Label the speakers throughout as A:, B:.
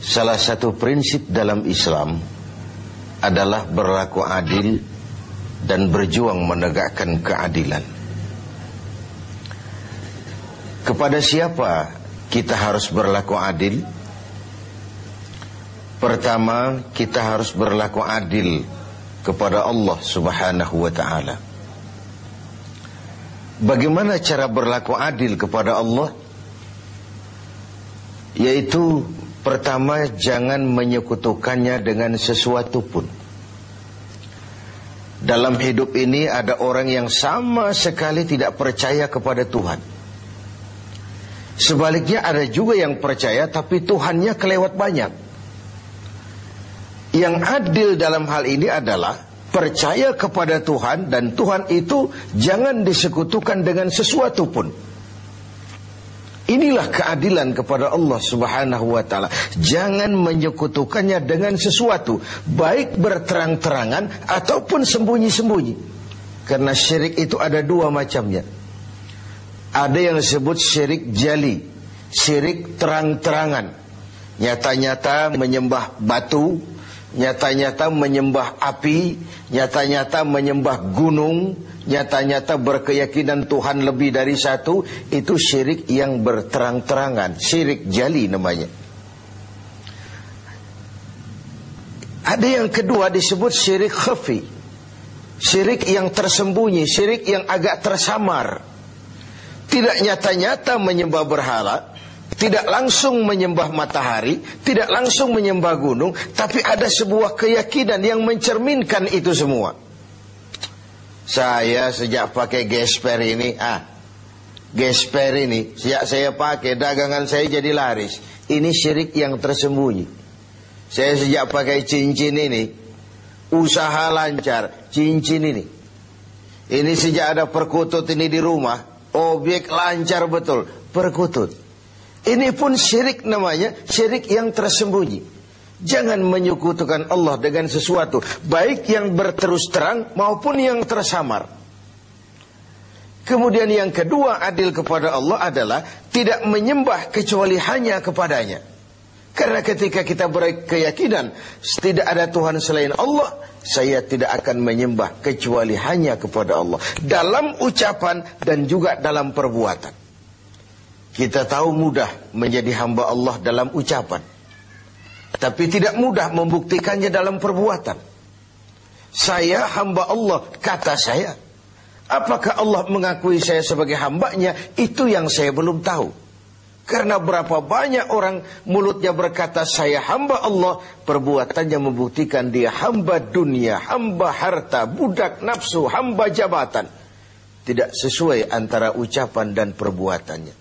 A: Salah satu prinsip dalam Islam adalah berlaku adil dan berjuang menegakkan keadilan. Kepada siapa kita harus berlaku adil? Pertama, kita harus berlaku adil kepada Allah Subhanahu wa taala. Bagaimana cara berlaku adil kepada Allah? Yaitu pertama jangan menyekutukannya dengan sesuatu pun. Dalam hidup ini ada orang yang sama sekali tidak percaya kepada Tuhan. Sebaliknya ada juga yang percaya tapi Tuhannya kelewat banyak. Yang adil dalam hal ini adalah percaya kepada Tuhan dan Tuhan itu jangan disekutukan dengan sesuatu pun. Inilah keadilan kepada Allah Subhanahu wa taala. Jangan menyekutukannya dengan sesuatu, baik berterang-terangan ataupun sembunyi-sembunyi. Karena syirik itu ada dua macamnya. Ada yang disebut syirik jali, syirik terang-terangan. Nyata-nyata menyembah batu, nyata-nyata menyembah api, nyata-nyata menyembah gunung, nyata-nyata berkeyakinan Tuhan lebih dari satu, itu syirik yang berterang-terangan, syirik jali namanya. Ada yang kedua disebut syirik khafi. Syirik yang tersembunyi, syirik yang agak tersamar. Tidak nyata-nyata menyembah berhala, tidak langsung menyembah matahari, tidak langsung menyembah gunung, tapi ada sebuah keyakinan yang mencerminkan itu semua. Saya sejak pakai gesper ini, ah, gesper ini, sejak saya pakai dagangan saya jadi laris. Ini syirik yang tersembunyi. Saya sejak pakai cincin ini, usaha lancar, cincin ini. Ini sejak ada perkutut ini di rumah, objek lancar betul, perkutut. Ini pun syirik namanya, syirik yang tersembunyi. Jangan menyekutukan Allah dengan sesuatu, baik yang berterus terang maupun yang tersamar. Kemudian yang kedua adil kepada Allah adalah tidak menyembah kecuali hanya kepadanya. Karena ketika kita berkeyakinan tidak ada Tuhan selain Allah, saya tidak akan menyembah kecuali hanya kepada Allah. Dalam ucapan dan juga dalam perbuatan. Kita tahu mudah menjadi hamba Allah dalam ucapan. Tapi tidak mudah membuktikannya dalam perbuatan. Saya hamba Allah, kata saya. Apakah Allah mengakui saya sebagai hambanya? Itu yang saya belum tahu. Karena berapa banyak orang mulutnya berkata saya hamba Allah, perbuatannya membuktikan dia hamba dunia, hamba harta, budak nafsu, hamba jabatan. Tidak sesuai antara ucapan dan perbuatannya.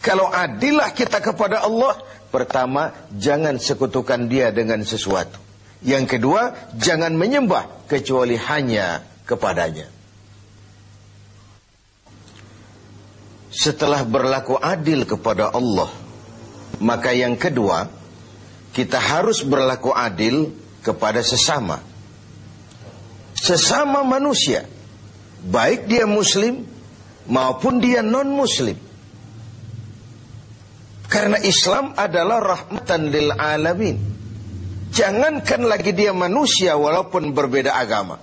A: Kalau adillah kita kepada Allah, pertama jangan sekutukan dia dengan sesuatu. Yang kedua, jangan menyembah kecuali hanya kepadanya. Setelah berlaku adil kepada Allah, maka yang kedua, kita harus berlaku adil kepada sesama. Sesama manusia, baik dia muslim maupun dia non-muslim. Karena Islam adalah rahmatan lil alamin. Jangankan lagi dia manusia walaupun berbeda agama.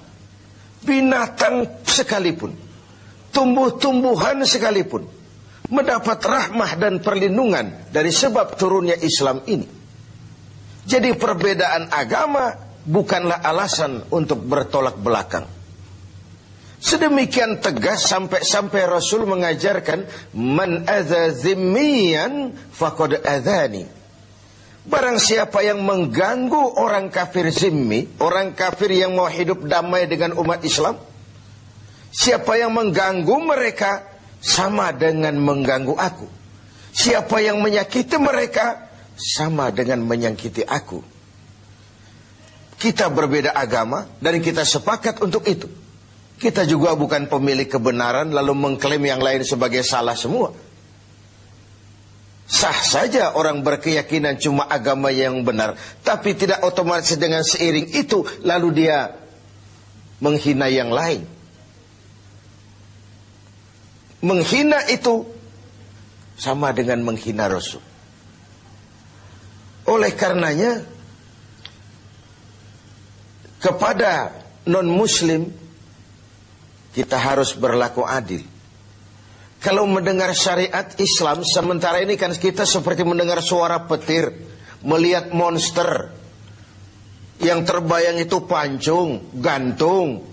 A: Binatang sekalipun. Tumbuh-tumbuhan sekalipun. Mendapat rahmah dan perlindungan dari sebab turunnya Islam ini. Jadi perbedaan agama bukanlah alasan untuk bertolak belakang. Sedemikian tegas sampai-sampai Rasul mengajarkan man adza zimmiyan faqad adzani. Barang siapa yang mengganggu orang kafir zimmi, orang kafir yang mau hidup damai dengan umat Islam, siapa yang mengganggu mereka sama dengan mengganggu aku. Siapa yang menyakiti mereka sama dengan menyakiti aku. Kita berbeda agama dan kita sepakat untuk itu. Kita juga bukan pemilik kebenaran lalu mengklaim yang lain sebagai salah semua. Sah saja orang berkeyakinan cuma agama yang benar, tapi tidak otomatis dengan seiring itu lalu dia menghina yang lain. Menghina itu sama dengan menghina Rasul. Oleh karenanya kepada non muslim kita harus berlaku adil. Kalau mendengar syariat Islam sementara ini kan kita seperti mendengar suara petir, melihat monster yang terbayang itu pancung, gantung,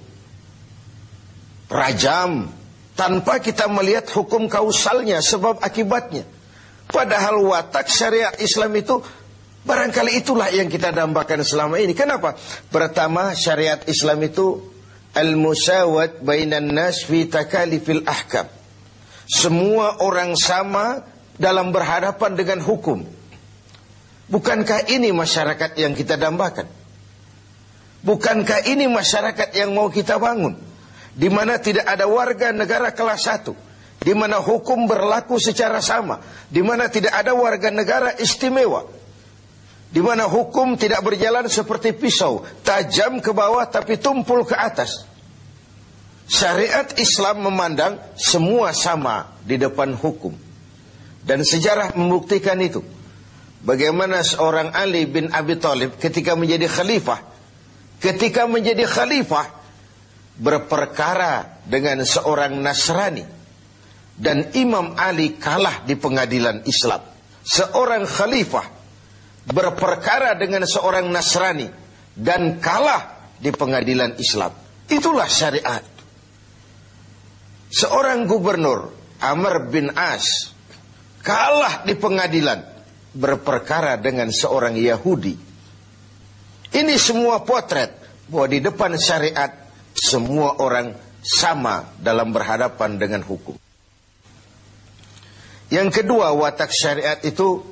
A: rajam tanpa kita melihat hukum kausalnya sebab akibatnya. Padahal watak syariat Islam itu barangkali itulah yang kita dambakan selama ini. Kenapa? Pertama syariat Islam itu al-musawat bainan nas fi takalifil ahkam. Semua orang sama dalam berhadapan dengan hukum. Bukankah ini masyarakat yang kita dambakan? Bukankah ini masyarakat yang mau kita bangun? Di mana tidak ada warga negara kelas satu di mana hukum berlaku secara sama, di mana tidak ada warga negara istimewa, di mana hukum tidak berjalan seperti pisau, tajam ke bawah tapi tumpul ke atas. Syariat Islam memandang semua sama di depan hukum. Dan sejarah membuktikan itu. Bagaimana seorang Ali bin Abi Thalib ketika menjadi khalifah, ketika menjadi khalifah berperkara dengan seorang Nasrani dan Imam Ali kalah di pengadilan Islam. Seorang khalifah berperkara dengan seorang Nasrani dan kalah di pengadilan Islam. Itulah syariat. Seorang gubernur Amr bin As kalah di pengadilan berperkara dengan seorang Yahudi. Ini semua potret bahwa di depan syariat semua orang sama dalam berhadapan dengan hukum. Yang kedua watak syariat itu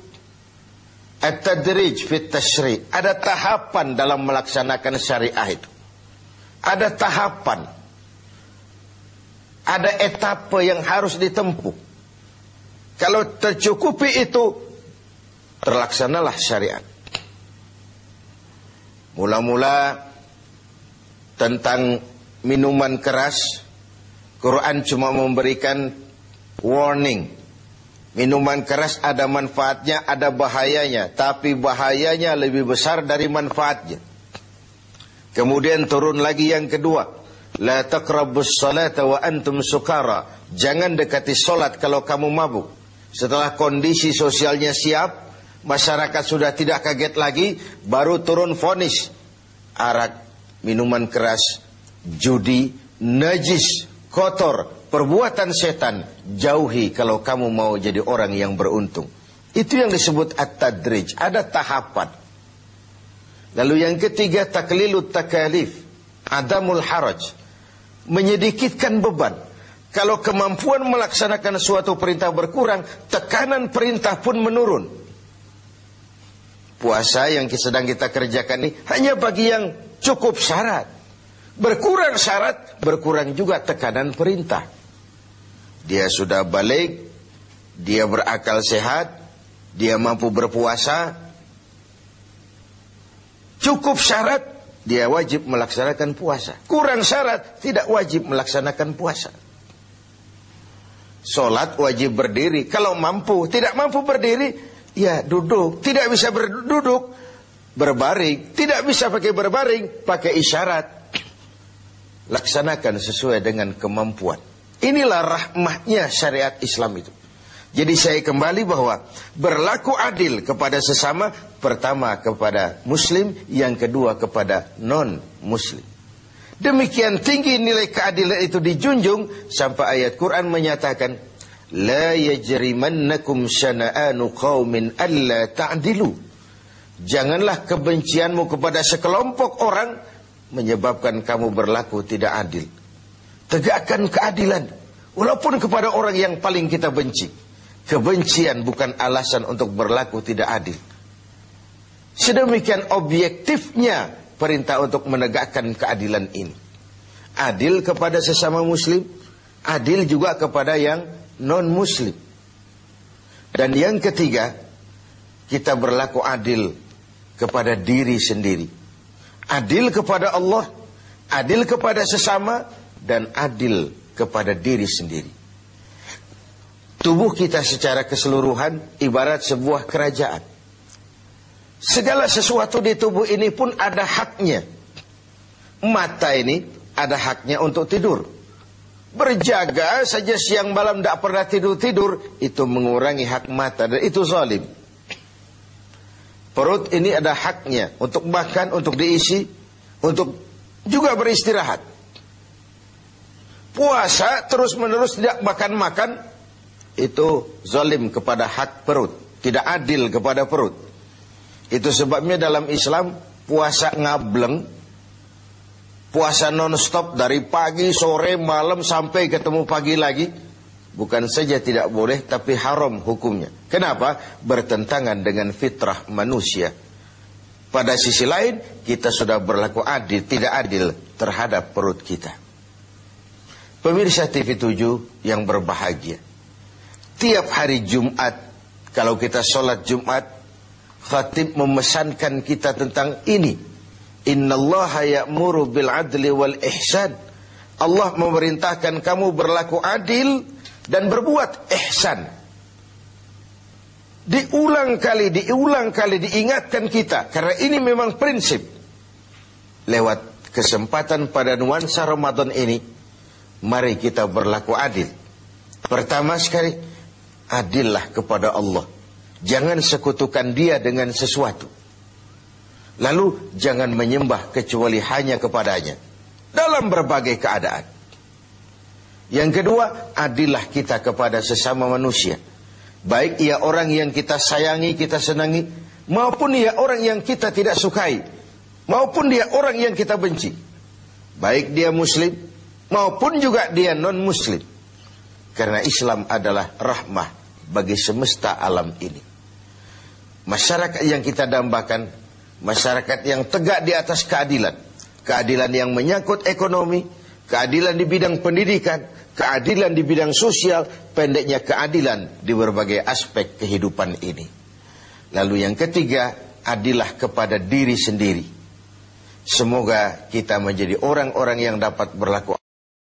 A: at-tadrij fit tashri. Ada tahapan dalam melaksanakan syariah itu. Ada tahapan. Ada etapa yang harus ditempuh. Kalau tercukupi itu terlaksanalah syariat. Mula-mula tentang minuman keras Quran cuma memberikan warning Minuman keras ada manfaatnya, ada bahayanya, tapi bahayanya lebih besar dari manfaatnya. Kemudian turun lagi yang kedua, la taqrabus salata wa antum sukara. Jangan dekati solat kalau kamu mabuk. Setelah kondisi sosialnya siap, masyarakat sudah tidak kaget lagi, baru turun fonis. Arak, minuman keras, judi, najis, kotor, perbuatan setan jauhi kalau kamu mau jadi orang yang beruntung. Itu yang disebut at-tadrij, ada tahapan. Lalu yang ketiga taklilut takalif, adamul haraj, menyedikitkan beban. Kalau kemampuan melaksanakan suatu perintah berkurang, tekanan perintah pun menurun. Puasa yang sedang kita kerjakan ini hanya bagi yang cukup syarat. Berkurang syarat, berkurang juga tekanan perintah dia sudah balik, dia berakal sehat, dia mampu berpuasa, cukup syarat, dia wajib melaksanakan puasa. Kurang syarat, tidak wajib melaksanakan puasa. Solat wajib berdiri. Kalau mampu, tidak mampu berdiri, ya duduk. Tidak bisa berduduk, berbaring. Tidak bisa pakai berbaring, pakai isyarat. Laksanakan sesuai dengan kemampuan. Inilah rahmatnya syariat Islam itu. Jadi saya kembali bahwa berlaku adil kepada sesama pertama kepada muslim, yang kedua kepada non muslim. Demikian tinggi nilai keadilan itu dijunjung sampai ayat Quran menyatakan la yajrimannakum syana'anu qaumin alla ta'dilu. Janganlah kebencianmu kepada sekelompok orang menyebabkan kamu berlaku tidak adil. Tegakkan keadilan. Walaupun kepada orang yang paling kita benci. Kebencian bukan alasan untuk berlaku tidak adil. Sedemikian objektifnya perintah untuk menegakkan keadilan ini. Adil kepada sesama muslim. Adil juga kepada yang non-muslim. Dan yang ketiga, kita berlaku adil kepada diri sendiri. Adil kepada Allah, adil kepada sesama, dan adil kepada diri sendiri. Tubuh kita secara keseluruhan ibarat sebuah kerajaan. Segala sesuatu di tubuh ini pun ada haknya. Mata ini ada haknya untuk tidur. Berjaga saja siang malam tidak pernah tidur-tidur. Itu mengurangi hak mata dan itu zalim. Perut ini ada haknya untuk makan, untuk diisi, untuk juga beristirahat. Puasa terus-menerus tidak makan-makan, itu zalim kepada hak perut. Tidak adil kepada perut. Itu sebabnya dalam Islam puasa ngableng, puasa non-stop dari pagi, sore, malam sampai ketemu pagi lagi. Bukan saja tidak boleh tapi haram hukumnya. Kenapa? Bertentangan dengan fitrah manusia. Pada sisi lain kita sudah berlaku adil, tidak adil terhadap perut kita. Pemirsa TV 7 yang berbahagia. Tiap hari Jumat kalau kita sholat Jumat Khatib memesankan kita tentang ini. Innallaha ya'muru bil adli wal ihsan. Allah memerintahkan kamu berlaku adil dan berbuat ihsan. Diulang kali, diulang kali diingatkan kita karena ini memang prinsip. Lewat kesempatan pada nuansa Ramadan ini, mari kita berlaku adil. Pertama sekali, adillah kepada Allah. Jangan sekutukan dia dengan sesuatu. Lalu jangan menyembah kecuali hanya kepadanya. Dalam berbagai keadaan. Yang kedua, adillah kita kepada sesama manusia. Baik ia orang yang kita sayangi, kita senangi. Maupun ia orang yang kita tidak sukai. Maupun dia orang yang kita benci. Baik dia muslim, maupun juga dia non-muslim. Karena Islam adalah rahmah bagi semesta alam ini. Masyarakat yang kita dambakan, masyarakat yang tegak di atas keadilan. Keadilan yang menyangkut ekonomi, keadilan di bidang pendidikan, keadilan di bidang sosial, pendeknya keadilan di berbagai aspek kehidupan ini. Lalu yang ketiga, adilah kepada diri sendiri. Semoga kita menjadi orang-orang yang dapat berlaku